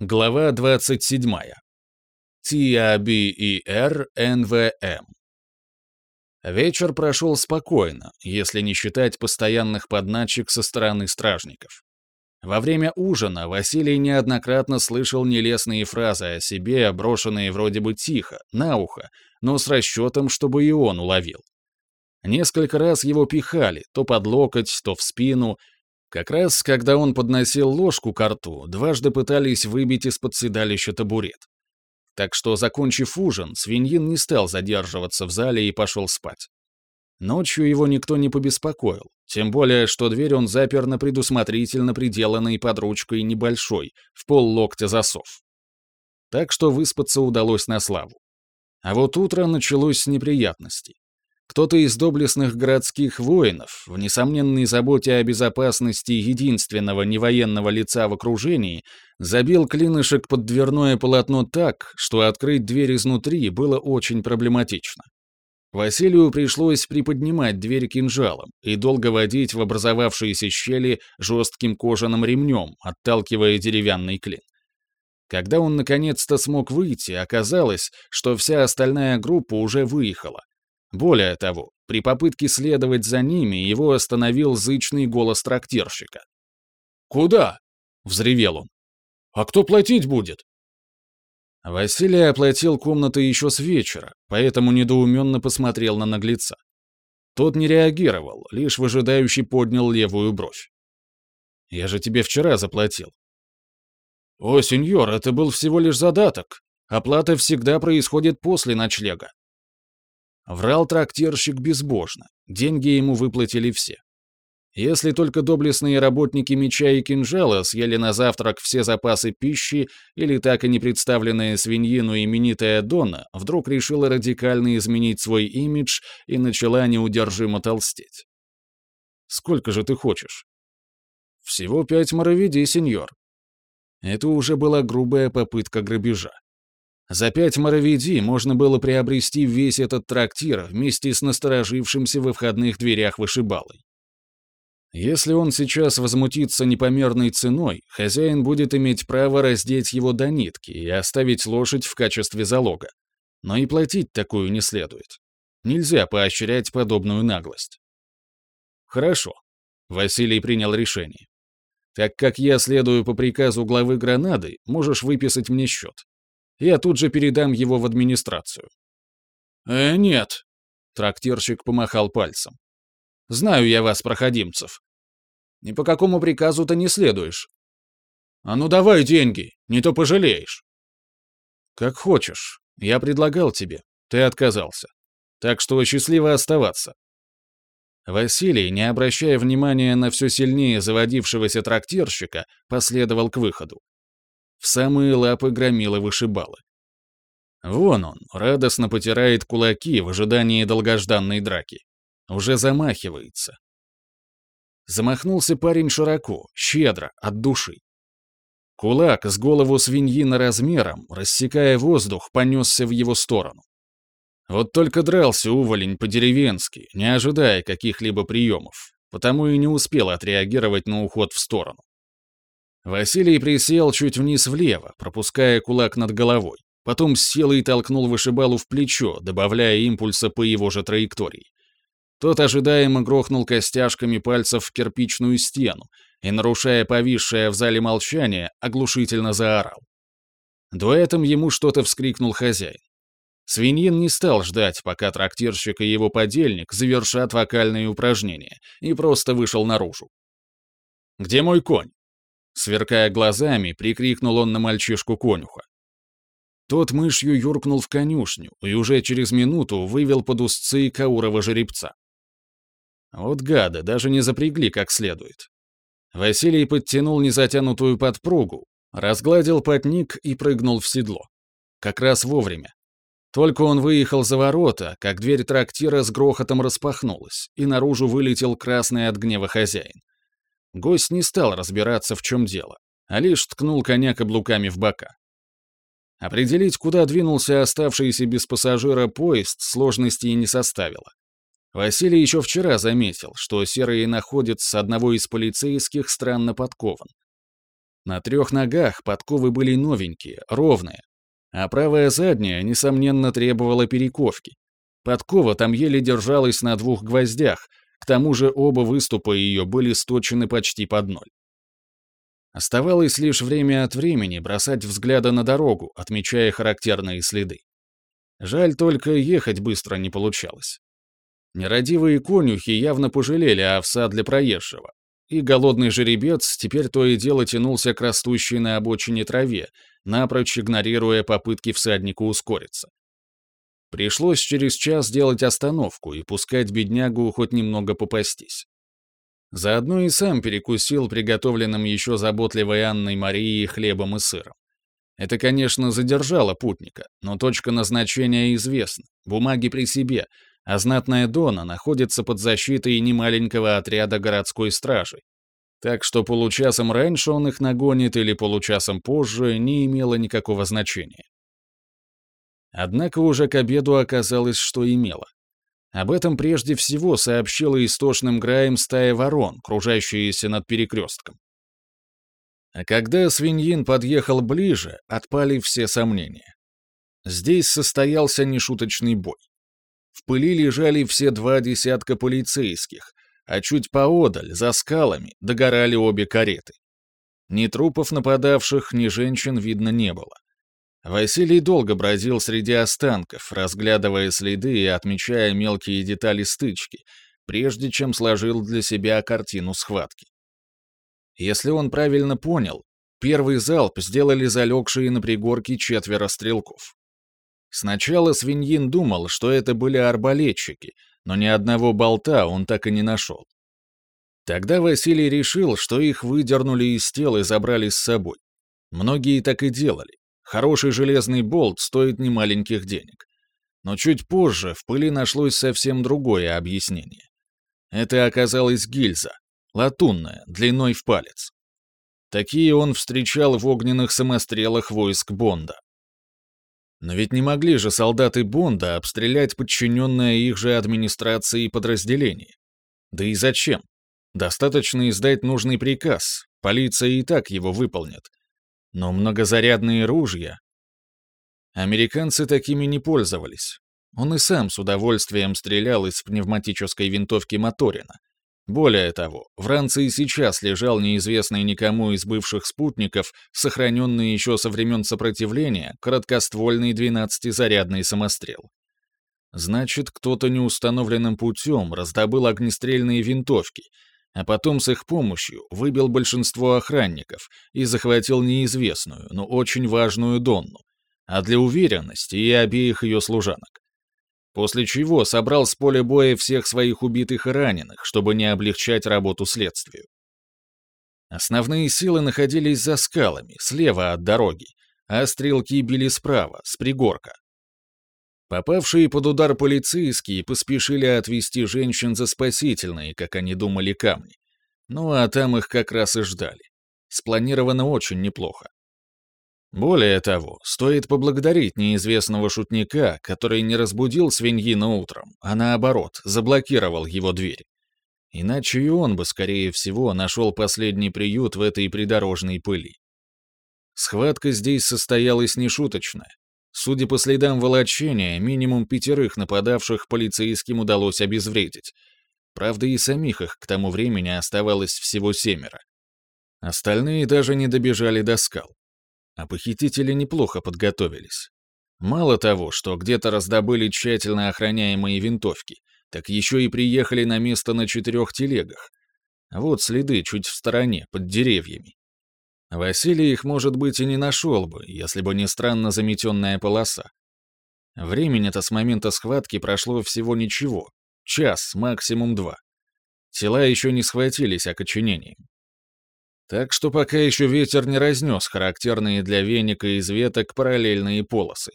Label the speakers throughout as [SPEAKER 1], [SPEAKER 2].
[SPEAKER 1] Глава 27. ТАБИР НВМ. Вечер прошел спокойно, если не считать постоянных подначек со стороны стражников. Во время ужина Василий неоднократно слышал нелестные фразы о себе, брошенные вроде бы тихо, на ухо, но с расчетом, чтобы и он уловил. Несколько раз его пихали, то под локоть, то в спину, как раз, когда он подносил ложку к рту, дважды пытались выбить из-под седалища табурет. Так что, закончив ужин, свиньин не стал задерживаться в зале и пошел спать. Ночью его никто не побеспокоил, тем более, что дверь он запер на предусмотрительно приделанной под ручкой небольшой, в пол локтя засов. Так что выспаться удалось на славу. А вот утро началось с неприятностей. Кто-то из доблестных городских воинов, в несомненной заботе о безопасности единственного невоенного лица в окружении, забил клинышек под дверное полотно так, что открыть дверь изнутри было очень проблематично. Василию пришлось приподнимать дверь кинжалом и долго водить в образовавшиеся щели жестким кожаным ремнем, отталкивая деревянный клин. Когда он наконец-то смог выйти, оказалось, что вся остальная группа уже выехала, более того, при попытке следовать за ними его остановил зычный голос трактирщика.
[SPEAKER 2] «Куда?» — взревел он. «А кто платить будет?»
[SPEAKER 1] Василий оплатил комнаты еще с вечера, поэтому недоуменно посмотрел на наглеца. Тот не реагировал, лишь выжидающий поднял левую бровь. «Я же тебе вчера заплатил».
[SPEAKER 2] «О, сеньор, это был всего лишь задаток. Оплата всегда происходит после ночлега.
[SPEAKER 1] Врал трактирщик безбожно, деньги ему выплатили все. Если только доблестные работники меча и кинжала съели на завтрак все запасы пищи или так и не представленная свиньину именитая Дона вдруг решила радикально изменить свой имидж и начала неудержимо толстеть. «Сколько же ты хочешь?» «Всего пять моровидей, сеньор». Это уже была грубая попытка грабежа. За пять моровиди можно было приобрести весь этот трактир вместе с насторожившимся во входных дверях вышибалой. Если он сейчас возмутится непомерной ценой, хозяин будет иметь право раздеть его до нитки и оставить лошадь в качестве залога. Но и платить такую не следует. Нельзя поощрять подобную наглость. Хорошо. Василий принял решение. Так как я следую по приказу главы Гранады, можешь выписать мне счет я тут же передам его в администрацию».
[SPEAKER 2] «Э, нет», —
[SPEAKER 1] трактирщик помахал пальцем. «Знаю я вас, проходимцев. Ни по какому приказу ты не следуешь».
[SPEAKER 2] «А ну давай деньги, не то пожалеешь».
[SPEAKER 1] «Как хочешь. Я предлагал тебе. Ты отказался. Так что счастливо оставаться». Василий, не обращая внимания на все сильнее заводившегося трактирщика, последовал к выходу в самые лапы громила вышибалы. Вон он, радостно потирает кулаки в ожидании долгожданной драки. Уже замахивается. Замахнулся парень широко, щедро, от души. Кулак с голову свиньина размером, рассекая воздух, понесся в его сторону. Вот только дрался уволень по-деревенски, не ожидая каких-либо приемов, потому и не успел отреагировать на уход в сторону. Василий присел чуть вниз влево, пропуская кулак над головой. Потом с силой толкнул вышибалу в плечо, добавляя импульса по его же траектории. Тот ожидаемо грохнул костяшками пальцев в кирпичную стену и, нарушая повисшее в зале молчание, оглушительно заорал. Дуэтом ему что-то вскрикнул хозяин. Свиньин не стал ждать, пока трактирщик и его подельник завершат вокальные упражнения, и просто вышел наружу. «Где мой конь?» Сверкая глазами, прикрикнул он на мальчишку-конюха. Тот мышью юркнул в конюшню и уже через минуту вывел под узцы Каурова жеребца. Вот гады, даже не запрягли как следует. Василий подтянул незатянутую подпругу, разгладил потник и прыгнул в седло. Как раз вовремя. Только он выехал за ворота, как дверь трактира с грохотом распахнулась, и наружу вылетел красный от гнева хозяин. Гость не стал разбираться, в чем дело, а лишь ткнул коня каблуками в бока. Определить, куда двинулся оставшийся без пассажира поезд, сложности не составило. Василий еще вчера заметил, что серый находец одного из полицейских странно подкован. На трех ногах подковы были новенькие, ровные, а правая задняя, несомненно, требовала перековки. Подкова там еле держалась на двух гвоздях, к тому же оба выступа ее были сточены почти под ноль. Оставалось лишь время от времени бросать взгляды на дорогу, отмечая характерные следы. Жаль только ехать быстро не получалось. Нерадивые конюхи явно пожалели овса для проезжего, и голодный жеребец теперь то и дело тянулся к растущей на обочине траве, напрочь игнорируя попытки всадника ускориться. Пришлось через час делать остановку и пускать беднягу хоть немного попастись. Заодно и сам перекусил приготовленным еще заботливой Анной Марией хлебом и сыром. Это, конечно, задержало путника, но точка назначения известна, бумаги при себе, а знатная Дона находится под защитой немаленького отряда городской стражи. Так что получасом раньше он их нагонит или получасом позже не имело никакого значения. Однако уже к обеду оказалось, что имело. Об этом прежде всего сообщила истошным граем стая ворон, кружащиеся над перекрестком. А когда свиньин подъехал ближе, отпали все сомнения. Здесь состоялся нешуточный бой. В пыли лежали все два десятка полицейских, а чуть поодаль, за скалами, догорали обе кареты. Ни трупов нападавших, ни женщин видно не было. Василий долго бродил среди останков, разглядывая следы и отмечая мелкие детали стычки, прежде чем сложил для себя картину схватки. Если он правильно понял, первый залп сделали залегшие на пригорке четверо стрелков. Сначала свиньин думал, что это были арбалетчики, но ни одного болта он так и не нашел. Тогда Василий решил, что их выдернули из тел и забрали с собой. Многие так и делали. Хороший железный болт стоит немаленьких денег. Но чуть позже в пыли нашлось совсем другое объяснение. Это оказалась гильза, латунная, длиной в палец. Такие он встречал в огненных самострелах войск Бонда. Но ведь не могли же солдаты Бонда обстрелять подчиненное их же администрации подразделение. Да и зачем? Достаточно издать нужный приказ, полиция и так его выполнит, но многозарядные ружья... Американцы такими не пользовались. Он и сам с удовольствием стрелял из пневматической винтовки Моторина. Более того, в ранце и сейчас лежал неизвестный никому из бывших спутников, сохраненный еще со времен сопротивления, короткоствольный 12-зарядный самострел. Значит, кто-то неустановленным путем раздобыл огнестрельные винтовки а потом с их помощью выбил большинство охранников и захватил неизвестную, но очень важную Донну, а для уверенности и обеих ее служанок. После чего собрал с поля боя всех своих убитых и раненых, чтобы не облегчать работу следствию. Основные силы находились за скалами, слева от дороги, а стрелки били справа, с пригорка. Попавшие под удар полицейские поспешили отвезти женщин за спасительные, как они думали, камни. Ну а там их как раз и ждали. Спланировано очень неплохо. Более того, стоит поблагодарить неизвестного шутника, который не разбудил свиньина утром, а наоборот, заблокировал его дверь. Иначе и он бы, скорее всего, нашел последний приют в этой придорожной пыли. Схватка здесь состоялась нешуточная, Судя по следам волочения, минимум пятерых нападавших полицейским удалось обезвредить. Правда, и самих их к тому времени оставалось всего семеро. Остальные даже не добежали до скал. А похитители неплохо подготовились. Мало того, что где-то раздобыли тщательно охраняемые винтовки, так еще и приехали на место на четырех телегах. Вот следы чуть в стороне, под деревьями. Василий их, может быть, и не нашел бы, если бы не странно заметенная полоса. Времени-то с момента схватки прошло всего ничего. Час, максимум два. Тела еще не схватились окоченением. Так что пока еще ветер не разнес характерные для веника из веток параллельные полосы.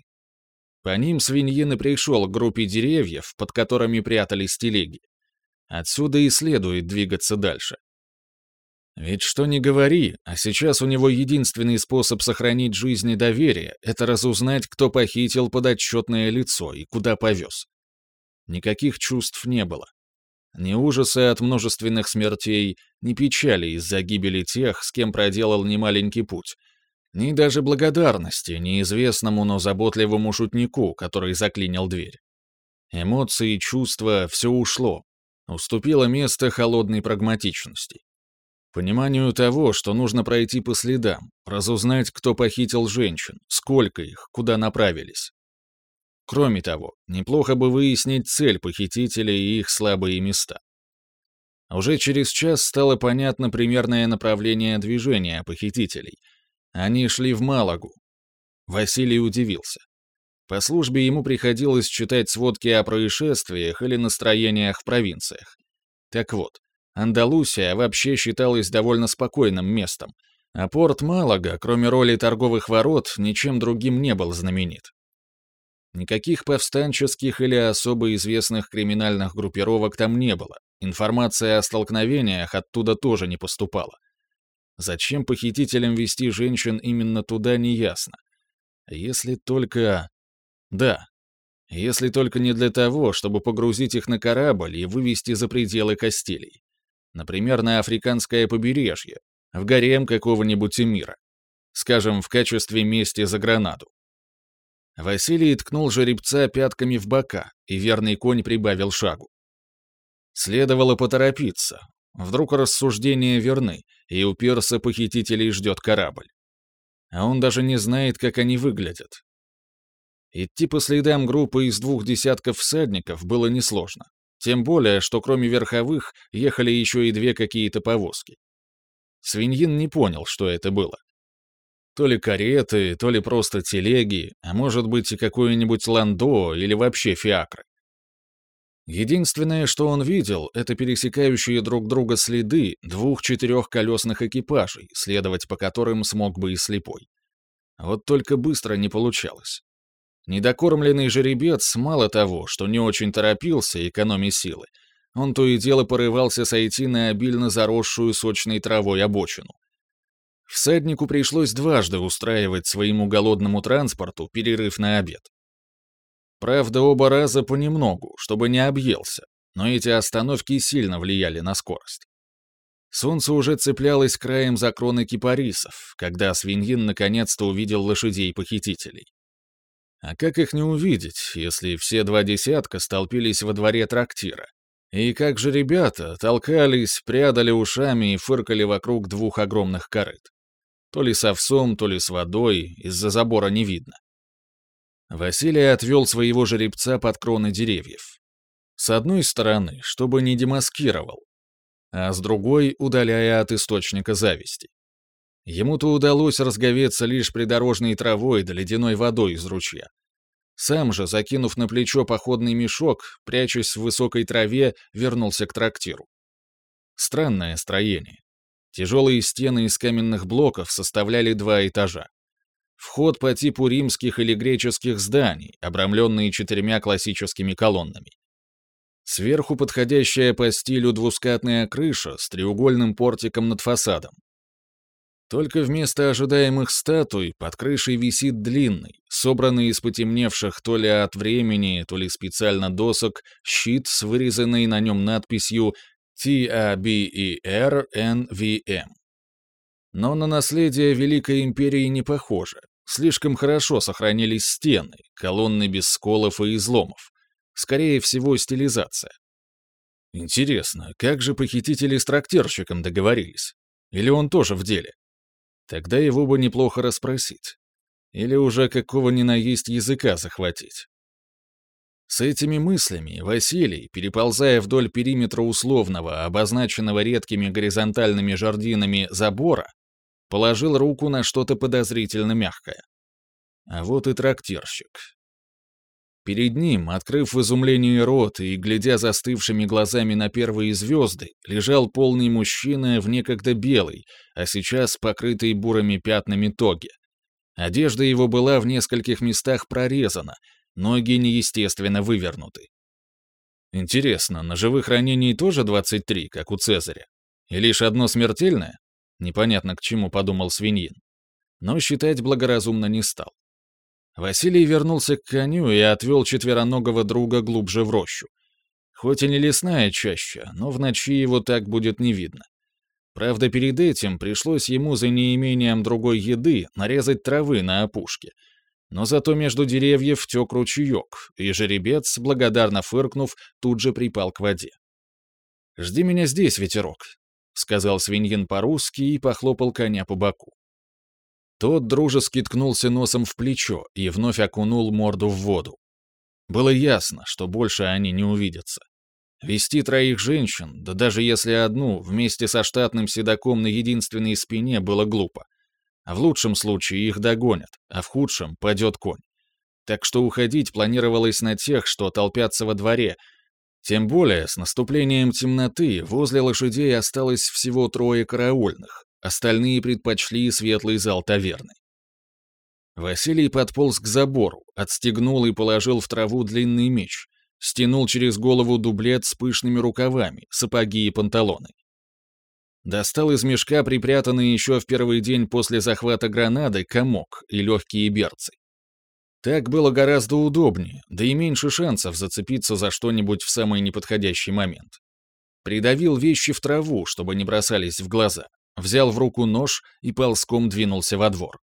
[SPEAKER 1] По ним свиньин и пришел к группе деревьев, под которыми прятались телеги. Отсюда и следует двигаться дальше. Ведь что ни говори, а сейчас у него единственный способ сохранить жизнь и доверие — это разузнать, кто похитил подотчетное лицо и куда повез. Никаких чувств не было. Ни ужаса от множественных смертей, ни печали из-за гибели тех, с кем проделал немаленький путь, ни даже благодарности неизвестному, но заботливому шутнику, который заклинил дверь. Эмоции, чувства — все ушло. Уступило место холодной прагматичности. Пониманию того, что нужно пройти по следам, разузнать, кто похитил женщин, сколько их, куда направились. Кроме того, неплохо бы выяснить цель похитителей и их слабые места. Уже через час стало понятно примерное направление движения похитителей. Они шли в Малагу. Василий удивился. По службе ему приходилось читать сводки о происшествиях или настроениях в провинциях. Так вот, Андалусия вообще считалась довольно спокойным местом, а порт Малага, кроме роли торговых ворот, ничем другим не был знаменит. Никаких повстанческих или особо известных криминальных группировок там не было. Информация о столкновениях оттуда тоже не поступала. Зачем похитителям вести женщин именно туда, неясно. Если только... Да. Если только не для того, чтобы погрузить их на корабль и вывести за пределы Кастилий. Например, на африканское побережье, в гарем какого-нибудь эмира. Скажем, в качестве мести за гранаду. Василий ткнул жеребца пятками в бока, и верный конь прибавил шагу. Следовало поторопиться. Вдруг рассуждения верны, и у пирса похитителей ждет корабль. А он даже не знает, как они выглядят. Идти по следам группы из двух десятков всадников было несложно. Тем более, что кроме верховых ехали еще и две какие-то повозки. Свиньин не понял, что это было. То ли кареты, то ли просто телеги, а может быть и какое-нибудь ландо или вообще фиакры. Единственное, что он видел, это пересекающие друг друга следы двух четырехколесных экипажей, следовать по которым смог бы и слепой. Вот только быстро не получалось. Недокормленный жеребец мало того, что не очень торопился, экономя силы, он то и дело порывался сойти на обильно заросшую сочной травой обочину. Всаднику пришлось дважды устраивать своему голодному транспорту перерыв на обед. Правда, оба раза понемногу, чтобы не объелся, но эти остановки сильно влияли на скорость. Солнце уже цеплялось краем за кроны кипарисов, когда свиньин наконец-то увидел лошадей-похитителей. А как их не увидеть, если все два десятка столпились во дворе трактира? И как же ребята толкались, прядали ушами и фыркали вокруг двух огромных корыт. То ли с овсом, то ли с водой, из-за забора не видно. Василий отвел своего жеребца под кроны деревьев. С одной стороны, чтобы не демаскировал, а с другой, удаляя от источника зависти. Ему-то удалось разговеться лишь придорожной травой да ледяной водой из ручья. Сам же, закинув на плечо походный мешок, прячась в высокой траве, вернулся к трактиру. Странное строение. Тяжелые стены из каменных блоков составляли два этажа. Вход по типу римских или греческих зданий, обрамленные четырьмя классическими колоннами. Сверху подходящая по стилю двускатная крыша с треугольным портиком над фасадом. Только вместо ожидаемых статуй под крышей висит длинный, собранный из потемневших то ли от времени, то ли специально досок, щит с вырезанной на нем надписью T-A-B-E-R-N-V-M. Но на наследие Великой Империи не похоже. Слишком хорошо сохранились стены, колонны без сколов и изломов. Скорее всего, стилизация. Интересно, как же похитители с трактирщиком договорились? Или он тоже в деле? Тогда его бы неплохо расспросить. Или уже какого ни на есть языка захватить. С этими мыслями Василий, переползая вдоль периметра условного, обозначенного редкими горизонтальными жардинами забора, положил руку на что-то подозрительно мягкое. А вот и трактирщик. Перед ним, открыв в изумлении рот и глядя застывшими глазами на первые звезды, лежал полный мужчина в некогда белой, а сейчас покрытый бурыми пятнами тоги. Одежда его была в нескольких местах прорезана, ноги неестественно вывернуты. Интересно, ножевых ранений тоже 23, как у Цезаря? И лишь одно смертельное? Непонятно к чему подумал свиньин. Но считать благоразумно не стал. Василий вернулся к коню и отвел четвероногого друга глубже в рощу. Хоть и не лесная чаща, но в ночи его так будет не видно. Правда, перед этим пришлось ему за неимением другой еды нарезать травы на опушке. Но зато между деревьев тек ручеек, и жеребец, благодарно фыркнув, тут же припал к воде. «Жди меня здесь, ветерок», — сказал свиньин по-русски и похлопал коня по боку. Тот дружески ткнулся носом в плечо и вновь окунул морду в воду. Было ясно, что больше они не увидятся. Вести троих женщин, да даже если одну, вместе со штатным седаком на единственной спине было глупо. А в лучшем случае их догонят, а в худшем падет конь. Так что уходить планировалось на тех, что толпятся во дворе. Тем более, с наступлением темноты возле лошадей осталось всего трое караульных, остальные предпочли светлый зал таверны. Василий подполз к забору, отстегнул и положил в траву длинный меч, стянул через голову дублет с пышными рукавами, сапоги и панталоны. Достал из мешка припрятанный еще в первый день после захвата гранады комок и легкие берцы. Так было гораздо удобнее, да и меньше шансов зацепиться за что-нибудь в самый неподходящий момент. Придавил вещи в траву, чтобы не бросались в глаза, взял в руку нож и ползком двинулся во двор.